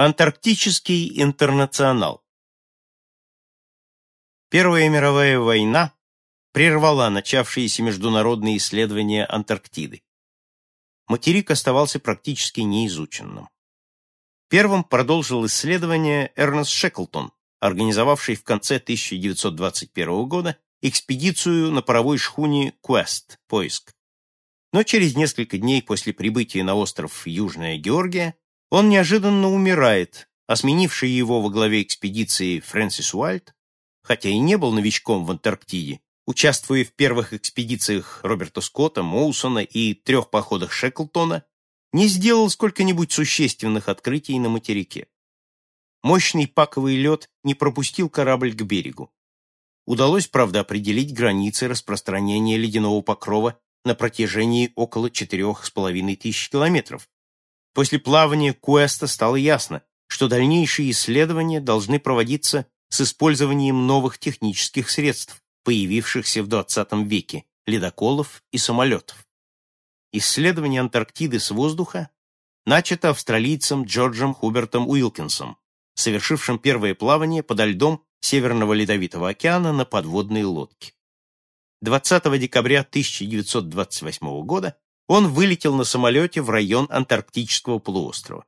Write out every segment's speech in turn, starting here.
Антарктический интернационал Первая мировая война прервала начавшиеся международные исследования Антарктиды. Материк оставался практически неизученным. Первым продолжил исследование Эрнест Шеклтон, организовавший в конце 1921 года экспедицию на паровой шхуне «Квест» поиск. Но через несколько дней после прибытия на остров Южная Георгия он неожиданно умирает, а сменивший его во главе экспедиции Фрэнсис Уальд, хотя и не был новичком в Антарктиде, участвуя в первых экспедициях Роберта Скотта, Моусона и трех походах Шеклтона, не сделал сколько-нибудь существенных открытий на материке. Мощный паковый лед не пропустил корабль к берегу. Удалось, правда, определить границы распространения ледяного покрова на протяжении около четырех с половиной тысяч километров, После плавания Куэста стало ясно, что дальнейшие исследования должны проводиться с использованием новых технических средств, появившихся в 20 веке, ледоколов и самолетов. Исследование Антарктиды с воздуха начато австралийцем Джорджем Хубертом Уилкинсом, совершившим первое плавание подо льдом Северного Ледовитого океана на подводной лодке. 20 декабря 1928 года он вылетел на самолете в район Антарктического полуострова.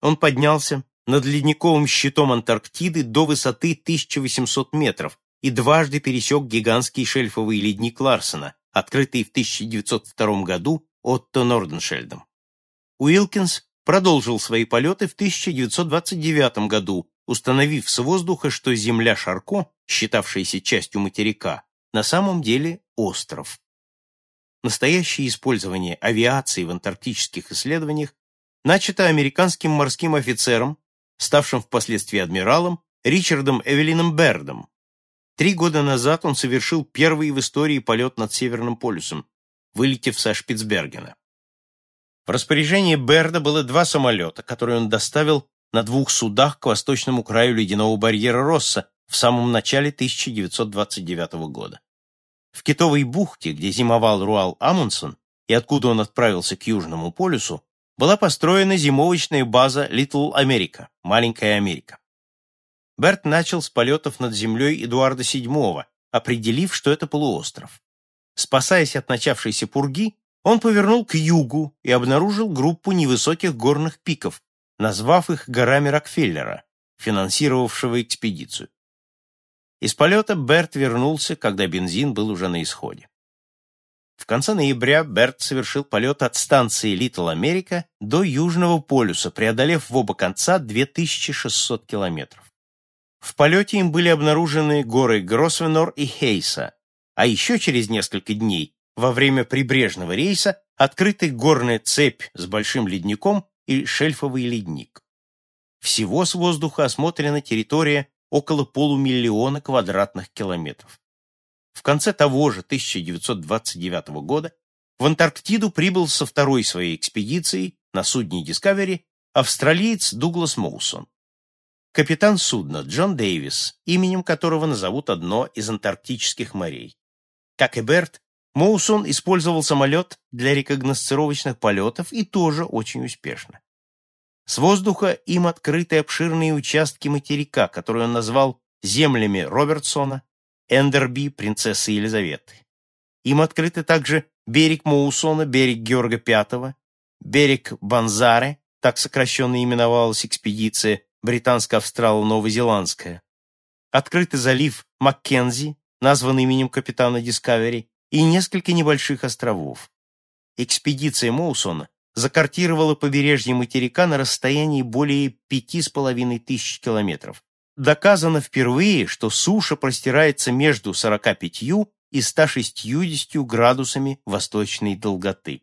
Он поднялся над ледниковым щитом Антарктиды до высоты 1800 метров и дважды пересек гигантский шельфовый ледник Ларсена, открытый в 1902 году Отто Норденшельдом. Уилкинс продолжил свои полеты в 1929 году, установив с воздуха, что земля Шарко, считавшаяся частью материка, на самом деле остров. Настоящее использование авиации в антарктических исследованиях начато американским морским офицером, ставшим впоследствии адмиралом, Ричардом Эвелином Бердом. Три года назад он совершил первый в истории полет над Северным полюсом, вылетев со Шпицбергена. В распоряжении Берда было два самолета, которые он доставил на двух судах к восточному краю ледяного барьера Росса в самом начале 1929 года. В Китовой бухте, где зимовал Руал Амундсен и откуда он отправился к Южному полюсу, была построена зимовочная база Литл Америка, Маленькая Америка. Берт начал с полетов над землей Эдуарда VII, определив, что это полуостров. Спасаясь от начавшейся пурги, он повернул к югу и обнаружил группу невысоких горных пиков, назвав их горами Рокфеллера, финансировавшего экспедицию. Из полета Берт вернулся, когда бензин был уже на исходе. В конце ноября Берт совершил полет от станции Литл Америка до Южного полюса, преодолев в оба конца 2600 километров. В полете им были обнаружены горы Гросвенор и Хейса, а еще через несколько дней, во время прибрежного рейса, открыты горная цепь с большим ледником и шельфовый ледник. Всего с воздуха осмотрена территория около полумиллиона квадратных километров. В конце того же 1929 года в Антарктиду прибыл со второй своей экспедицией на судне Discovery австралиец Дуглас Моусон. Капитан судна Джон Дэвис, именем которого назовут одно из антарктических морей. Как и Берт, Моусон использовал самолет для рекогносцировочных полетов и тоже очень успешно. С воздуха им открыты обширные участки материка, которые он назвал землями Робертсона, Эндерби, принцессы Елизаветы. Им открыты также берег Моусона, берег Георга V, берег Банзаре, так сокращенно именовалась экспедиция британско-австрало-новозеландская. Открытый залив Маккензи, названный именем капитана Дискавери, и несколько небольших островов. Экспедиция Моусона закартировала побережье материка на расстоянии более пяти с половиной тысяч километров. Доказано впервые, что суша простирается между 45 и 160 градусами восточной долготы.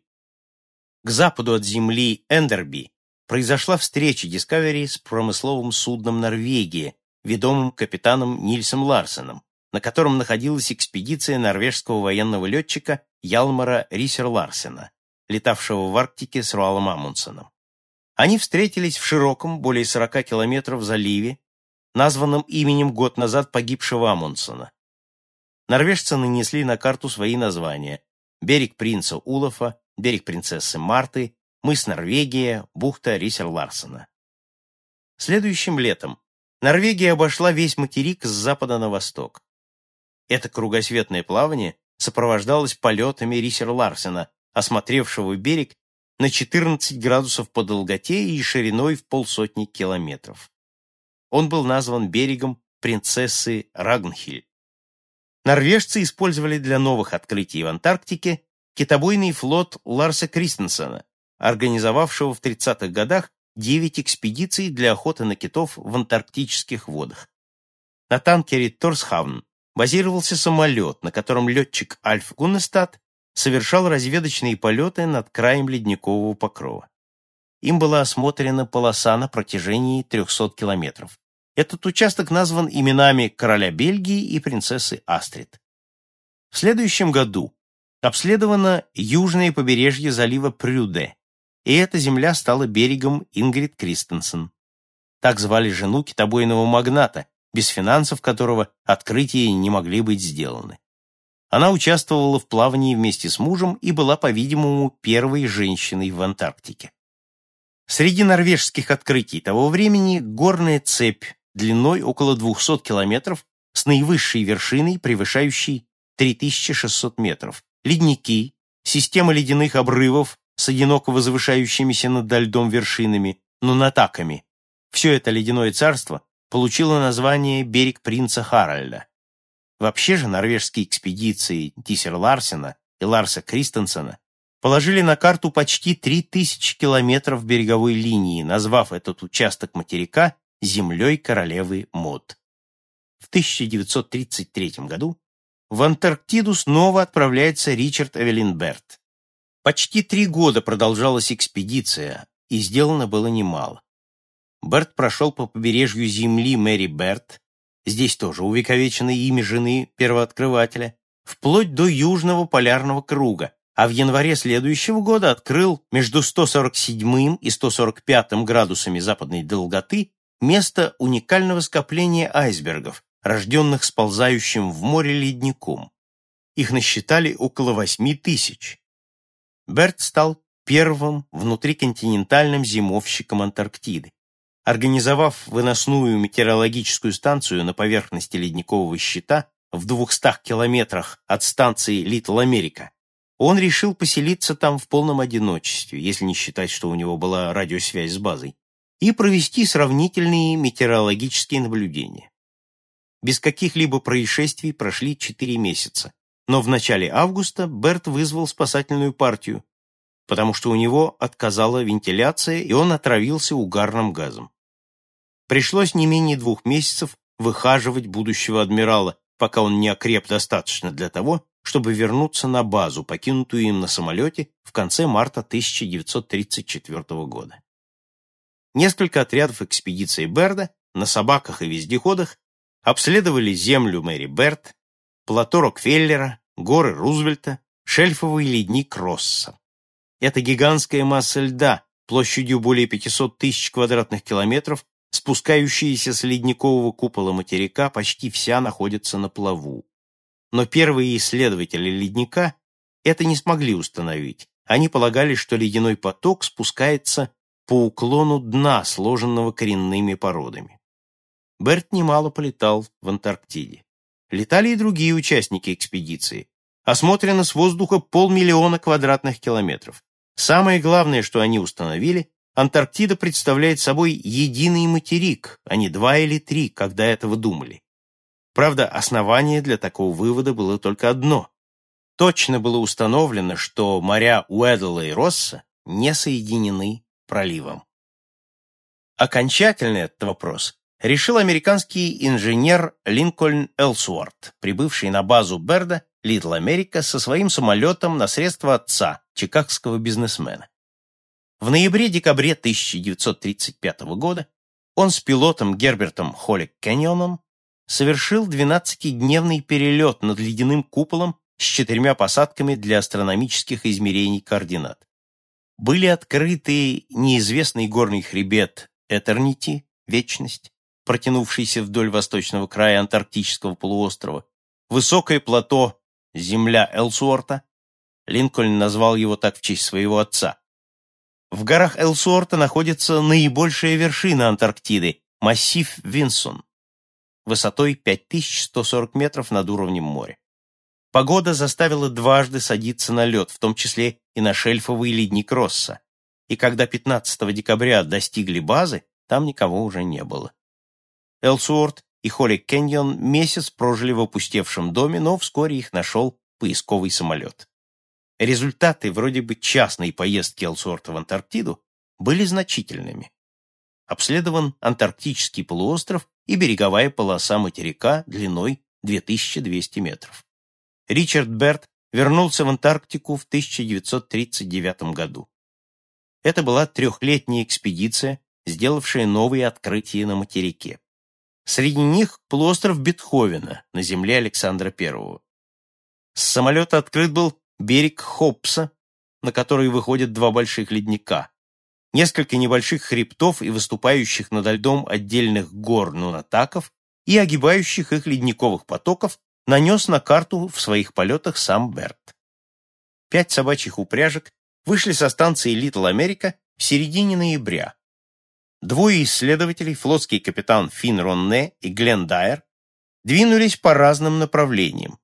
К западу от земли Эндерби произошла встреча Discovery с промысловым судном Норвегии, ведомым капитаном Нильсом Ларсеном, на котором находилась экспедиция норвежского военного летчика Ялмара Рисер Ларсена летавшего в Арктике с Руалом Амундсеном. Они встретились в широком, более 40 километров заливе, названном именем год назад погибшего Амундсена. Норвежцы нанесли на карту свои названия. Берег принца Улафа, берег принцессы Марты, мыс Норвегия, бухта Рисер Ларсена. Следующим летом Норвегия обошла весь материк с запада на восток. Это кругосветное плавание сопровождалось полетами Рисер Ларсена, осмотревшего берег на 14 градусов по долготе и шириной в полсотни километров. Он был назван берегом принцессы Рагнхиль. Норвежцы использовали для новых открытий в Антарктике китобойный флот Ларса Кристенсена, организовавшего в 30-х годах 9 экспедиций для охоты на китов в антарктических водах. На танкере Торсхавн базировался самолет, на котором летчик Альф Гуннестад совершал разведочные полеты над краем ледникового покрова. Им была осмотрена полоса на протяжении 300 километров. Этот участок назван именами короля Бельгии и принцессы Астрид. В следующем году обследовано южное побережье залива Прюде, и эта земля стала берегом Ингрид Кристенсен. Так звали жену китобойного магната, без финансов которого открытия не могли быть сделаны. Она участвовала в плавании вместе с мужем и была, по-видимому, первой женщиной в Антарктике. Среди норвежских открытий того времени горная цепь длиной около 200 километров с наивысшей вершиной, превышающей 3600 метров, ледники, система ледяных обрывов с одиноко возвышающимися над льдом вершинами, нунатаками. Все это ледяное царство получило название «Берег принца Харальда». Вообще же норвежские экспедиции Тисер Ларсена и Ларса Кристенсена положили на карту почти 3000 километров береговой линии, назвав этот участок материка землей королевы Мод. В 1933 году в Антарктиду снова отправляется Ричард Эвелин Берт. Почти три года продолжалась экспедиция, и сделано было немало. Берт прошел по побережью земли Мэри Берт, здесь тоже увековечено имя жены первооткрывателя, вплоть до Южного полярного круга, а в январе следующего года открыл между 147 и 145 градусами западной долготы место уникального скопления айсбергов, рожденных сползающим в море ледником. Их насчитали около 8 тысяч. Берт стал первым внутриконтинентальным зимовщиком Антарктиды организовав выносную метеорологическую станцию на поверхности ледникового щита в 200 километрах от станции Литл Америка, он решил поселиться там в полном одиночестве, если не считать, что у него была радиосвязь с базой, и провести сравнительные метеорологические наблюдения. Без каких-либо происшествий прошли 4 месяца, но в начале августа Берт вызвал спасательную партию, потому что у него отказала вентиляция, и он отравился угарным газом. Пришлось не менее двух месяцев выхаживать будущего адмирала, пока он не окреп достаточно для того, чтобы вернуться на базу, покинутую им на самолете в конце марта 1934 года. Несколько отрядов экспедиции Берда на собаках и вездеходах обследовали землю Мэри Берт, плато Рокфеллера, горы Рузвельта, шельфовый ледник Росса. Эта гигантская масса льда площадью более 500 тысяч квадратных километров спускающаяся с ледникового купола материка, почти вся находится на плаву. Но первые исследователи ледника это не смогли установить. Они полагали, что ледяной поток спускается по уклону дна, сложенного коренными породами. Берт немало полетал в Антарктиде. Летали и другие участники экспедиции. Осмотрено с воздуха полмиллиона квадратных километров. Самое главное, что они установили, Антарктида представляет собой единый материк, а не два или три, когда этого думали. Правда, основание для такого вывода было только одно. Точно было установлено, что моря Уэддла и Росса не соединены проливом. Окончательно этот вопрос решил американский инженер Линкольн Элсуорт, прибывший на базу Берда, Литл Америка, со своим самолетом на средства отца, чикагского бизнесмена. В ноябре-декабре 1935 года он с пилотом Гербертом Холлик Кэньоном совершил 12-дневный перелет над ледяным куполом с четырьмя посадками для астрономических измерений координат. Были открыты неизвестный горный хребет Этернити, Вечность, протянувшийся вдоль восточного края Антарктического полуострова, высокое плато Земля Элсуорта, Линкольн назвал его так в честь своего отца, В горах Элсуорта находится наибольшая вершина Антарктиды – массив Винсон, высотой 5140 метров над уровнем моря. Погода заставила дважды садиться на лед, в том числе и на шельфовый ледник Росса, и когда 15 декабря достигли базы, там никого уже не было. Элсуорт и Холли Кэньон месяц прожили в опустевшем доме, но вскоре их нашел поисковый самолет. Результаты вроде бы частной поездки Элсуорта в Антарктиду были значительными. Обследован Антарктический полуостров и береговая полоса материка длиной 2200 метров. Ричард Берт вернулся в Антарктику в 1939 году. Это была трехлетняя экспедиция, сделавшая новые открытия на материке. Среди них полуостров Бетховена на земле Александра I. С самолета открыт был берег Хопса, на который выходят два больших ледника, несколько небольших хребтов и выступающих над льдом отдельных гор нунатаков и огибающих их ледниковых потоков нанес на карту в своих полетах сам Берт. Пять собачьих упряжек вышли со станции Литл Америка в середине ноября. Двое исследователей, флотский капитан Финн Ронне и Глен Дайер, двинулись по разным направлениям,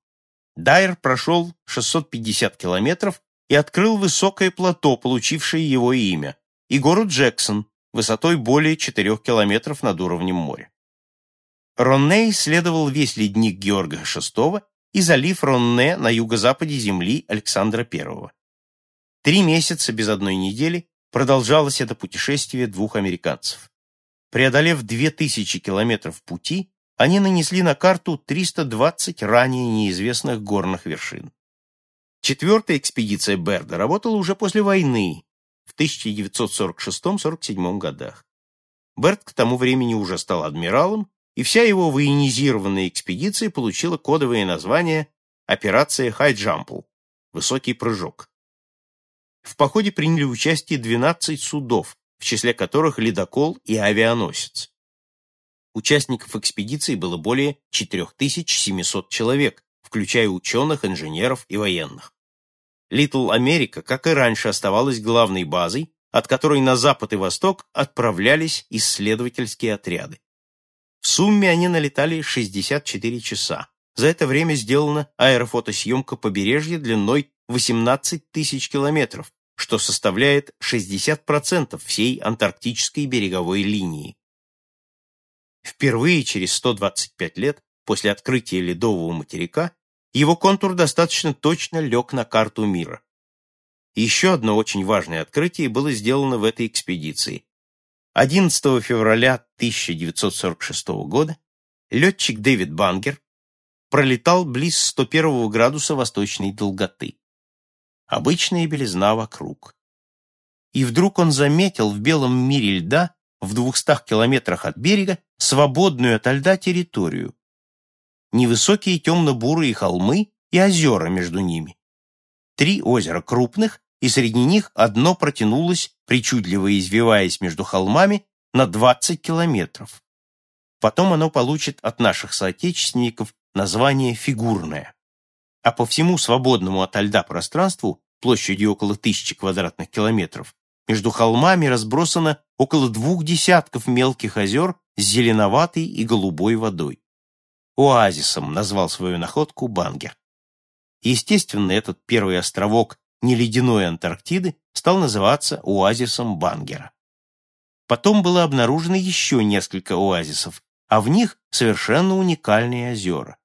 Дайер прошел 650 километров и открыл высокое плато, получившее его имя, и город Джексон, высотой более 4 километров над уровнем моря. Ронне исследовал весь ледник Георга VI и залив Ронне на юго-западе земли Александра I. Три месяца без одной недели продолжалось это путешествие двух американцев. Преодолев 2000 километров пути, они нанесли на карту 320 ранее неизвестных горных вершин. Четвертая экспедиция Берда работала уже после войны, в 1946-47 годах. Берд к тому времени уже стал адмиралом, и вся его военизированная экспедиция получила кодовое название «Операция Хайджампл» — «Высокий прыжок». В походе приняли участие 12 судов, в числе которых ледокол и авианосец. Участников экспедиции было более 4700 человек, включая ученых, инженеров и военных. Литл Америка, как и раньше, оставалась главной базой, от которой на запад и восток отправлялись исследовательские отряды. В сумме они налетали 64 часа. За это время сделана аэрофотосъемка побережья длиной 18 тысяч километров, что составляет 60% всей антарктической береговой линии. Впервые через 125 лет после открытия ледового материка его контур достаточно точно лег на карту мира. Еще одно очень важное открытие было сделано в этой экспедиции. 11 февраля 1946 года летчик Дэвид Бангер пролетал близ 101 градуса восточной долготы. Обычная белизна вокруг. И вдруг он заметил в белом мире льда в двухстах километрах от берега свободную ото льда территорию. Невысокие темно-бурые холмы и озера между ними. Три озера крупных, и среди них одно протянулось, причудливо извиваясь между холмами, на 20 километров. Потом оно получит от наших соотечественников название «фигурное». А по всему свободному от льда пространству, площадью около тысячи квадратных километров, между холмами разбросано около двух десятков мелких озер с зеленоватой и голубой водой. Оазисом назвал свою находку Бангер. Естественно, этот первый островок неледяной Антарктиды стал называться оазисом Бангера. Потом было обнаружено еще несколько оазисов, а в них совершенно уникальные озера.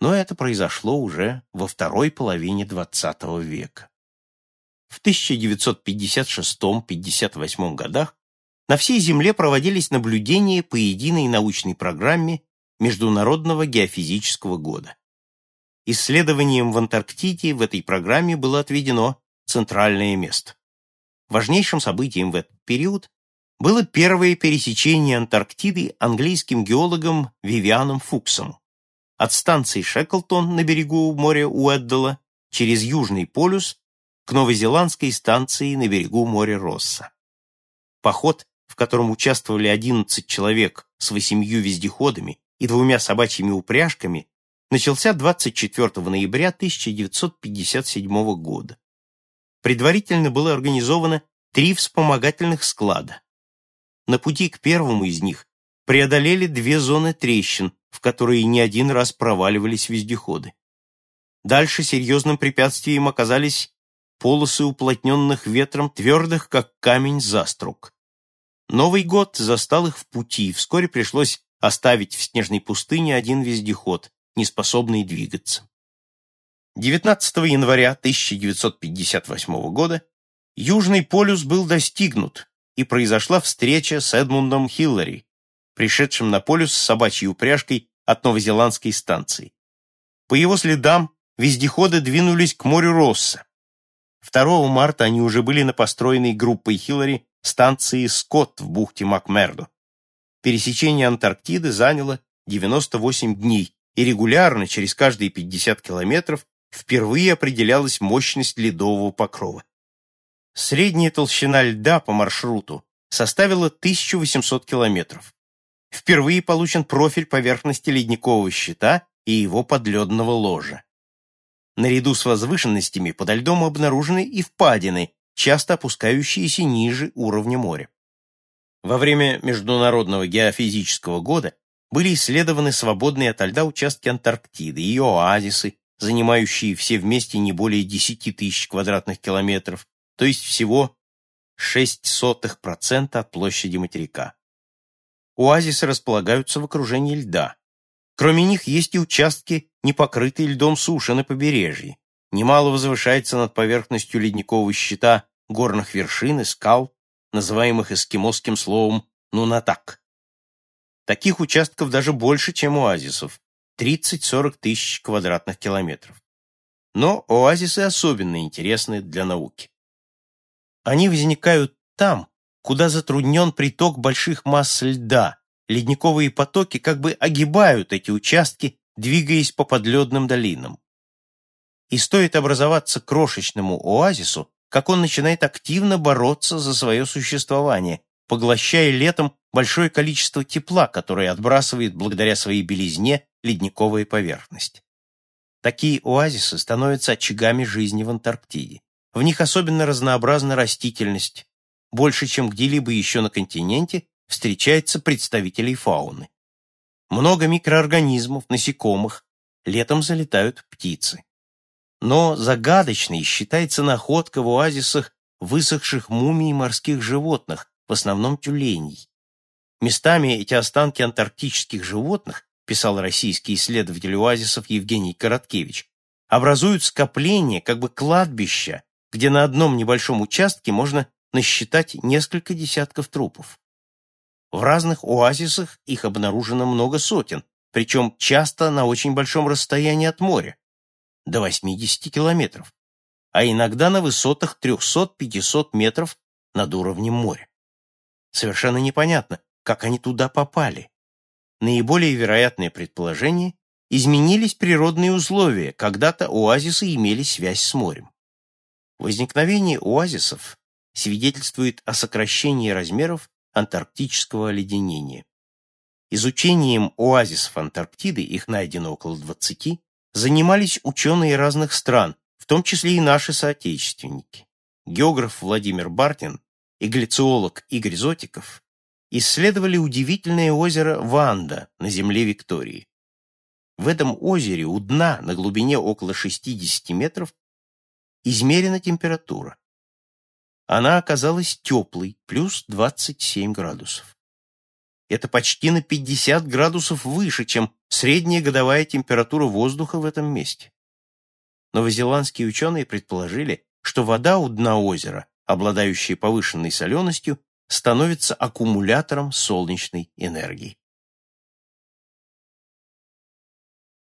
Но это произошло уже во второй половине XX века. В 1956-58 годах на всей Земле проводились наблюдения по единой научной программе Международного геофизического года. Исследованиям в Антарктиде в этой программе было отведено центральное место. Важнейшим событием в этот период было первое пересечение Антарктиды английским геологом Вивианом Фуксом от станции Шеклтон на берегу моря Уэддала через Южный полюс к новозеландской станции на берегу моря Росса. Поход, в котором участвовали 11 человек с восемью вездеходами и двумя собачьими упряжками, начался 24 ноября 1957 года. Предварительно было организовано три вспомогательных склада. На пути к первому из них преодолели две зоны трещин, в которые не один раз проваливались вездеходы. Дальше серьезным препятствием оказались полосы уплотненных ветром, твердых, как камень, заструк. Новый год застал их в пути, вскоре пришлось оставить в снежной пустыне один вездеход, неспособный двигаться. 19 января 1958 года Южный полюс был достигнут, и произошла встреча с Эдмундом Хиллари, пришедшим на полюс с собачьей упряжкой от новозеландской станции. По его следам вездеходы двинулись к морю Росса. 2 марта они уже были на построенной группой Хиллари станции Скотт в бухте Макмердо. Пересечение Антарктиды заняло 98 дней, и регулярно, через каждые 50 километров, впервые определялась мощность ледового покрова. Средняя толщина льда по маршруту составила 1800 километров. Впервые получен профиль поверхности ледникового щита и его подледного ложа. Наряду с возвышенностями подо льдом обнаружены и впадины, часто опускающиеся ниже уровня моря. Во время Международного геофизического года были исследованы свободные от льда участки Антарктиды, ее оазисы, занимающие все вместе не более 10 тысяч квадратных километров, то есть всего 0,06% от площади материка. Оазисы располагаются в окружении льда. Кроме них есть и участки, не покрытые льдом суши на побережье. Немало возвышается над поверхностью ледникового щита горных вершин и скал, называемых эскимосским словом «нунатак». Таких участков даже больше, чем оазисов – 30-40 тысяч квадратных километров. Но оазисы особенно интересны для науки. Они возникают там, куда затруднен приток больших масс льда. Ледниковые потоки как бы огибают эти участки, двигаясь по подледным долинам. И стоит образоваться крошечному оазису, как он начинает активно бороться за свое существование, поглощая летом большое количество тепла, которое отбрасывает благодаря своей белизне ледниковая поверхность. Такие оазисы становятся очагами жизни в Антарктиде. В них особенно разнообразна растительность. Больше, чем где-либо еще на континенте, встречается представителей фауны. Много микроорганизмов, насекомых, летом залетают птицы. Но загадочной считается находка в оазисах высохших мумий морских животных, в основном тюленей. Местами эти останки антарктических животных, писал российский исследователь оазисов Евгений Короткевич, образуют скопление, как бы кладбища где на одном небольшом участке можно насчитать несколько десятков трупов. В разных оазисах их обнаружено много сотен, причем часто на очень большом расстоянии от моря, до 80 километров, а иногда на высотах 300-500 метров над уровнем моря. Совершенно непонятно, как они туда попали. Наиболее вероятное предположение – изменились природные условия, когда-то оазисы имели связь с морем. Возникновение оазисов свидетельствует о сокращении размеров антарктического оледенения. Изучением оазисов Антарктиды, их найдено около 20, занимались ученые разных стран, в том числе и наши соотечественники. Географ Владимир Бартин и гляциолог Игорь Зотиков исследовали удивительное озеро Ванда на земле Виктории. В этом озере у дна на глубине около 60 метров измерена температура. Она оказалась теплой, плюс 27 градусов. Это почти на 50 градусов выше, чем средняя годовая температура воздуха в этом месте. Новозеландские ученые предположили, что вода у дна озера, обладающая повышенной соленостью, становится аккумулятором солнечной энергии.